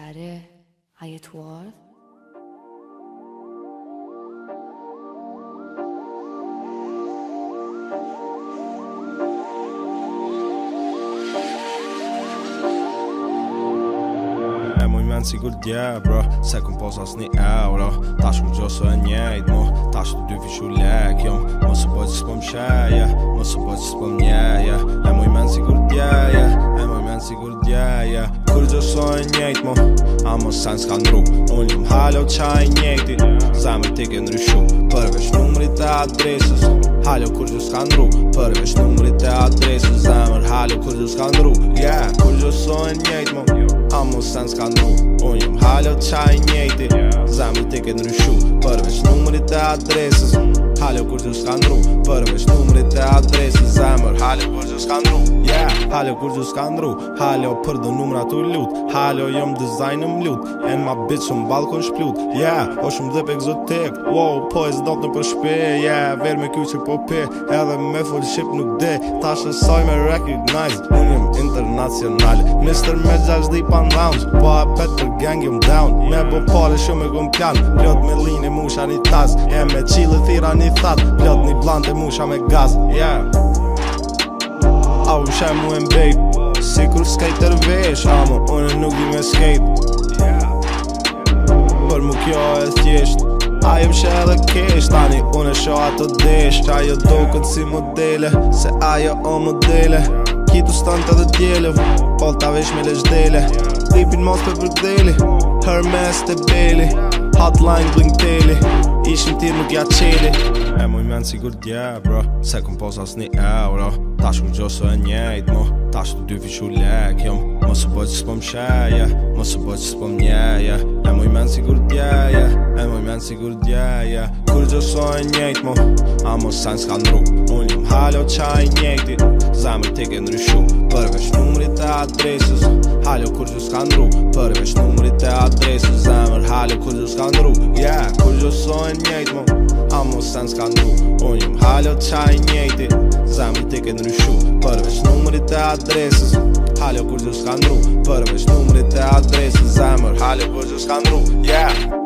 Kërë, a jetuar? E muj menë si kur dje, bro Sekëm pozas një euro Tash kërë qësë e njejtë, mo Tash të dy fyshu lekë, jom Më së poqës pëm shëje Më së poqës pëm njeje E muj menë si kur dje, bro E muj menë si kur dje, ja Kërë e njejtë, mo A mos sa në s'kan Unë jëm halo qaj njekti Zami ti ke ndryshu Përveç numrit e adresës Halo kur gjus ka ndru Përveç numrit e adresës Zemër halo kur gjus ka ndru Yeah Kur gjus o e njejt mo A mos sa në s'kan Unë jëm halo qaj njekti Zami ti ke ndryshu Përveç numrit e adresës Halo kur gjus ka ndru Për me shtumri të adresi zemër Halo kur gjus ka ndru yeah. Halo kur gjus ka ndru Halo për dë numra të lut Halo jëm dizajnë më lut En ma bitch më balkon shplut yeah. O shumë dhe pe egzotik Wow, po e zdo të për shpe yeah. Ver me kjo që po pe Edhe me full ship nuk de Ta shë me recognize Unë jëm international Mr. Medja gjash dhe i pan rounds Po a për gang jëm down Me bo pare shumë e gëm plan Pjot me lini musha një tas E me qilë thira një një Plot një blanë të musha me gaz yeah. au u shaj mu e mbejt Si kur skater vesh Amo, unë nuk di me skate Për mu kjo e thjesht A jem shë edhe kesh Tani unë e shoha të desh Qa jo do këtë si modele Se ajo o modele Kitu stënë të dhe djele Po të avesh me lesh dele Lipin mos për për deli të beli Hermes të beli Hotline bling daily Ishin ti nuk ja qeli E mu i menë si gurdje bro Se kom posa s'ni euro Ta shku gjo së e njejt mu Tash të dy fiqhu lek, jom Ma së bëgjë së pëm sheje Ma së bëgjë pëm njeje E mu i menë kur djeje E mu i menë sigur djeje Kur gjë së e njejt mu A mu sen s'ka nëru Unë jëm halo qaj njejti Zemë të ke nërishu Përveç numrit e adresës Halo kur gjë s'ka nëru Përveç numrit e adresës Zemë të halo kur gjë s'ka nëru Yeah, kur gjë së e njejt mu A mu sen s'ka nëru Unë jëm halo qaj njejti Zemë të ke nërishu Përveç n numrit e adresës Halo kur gjus ka ndru Përveç numrit e adresës Zemër halo kur gjus ka Yeah